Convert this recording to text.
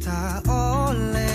kita oleh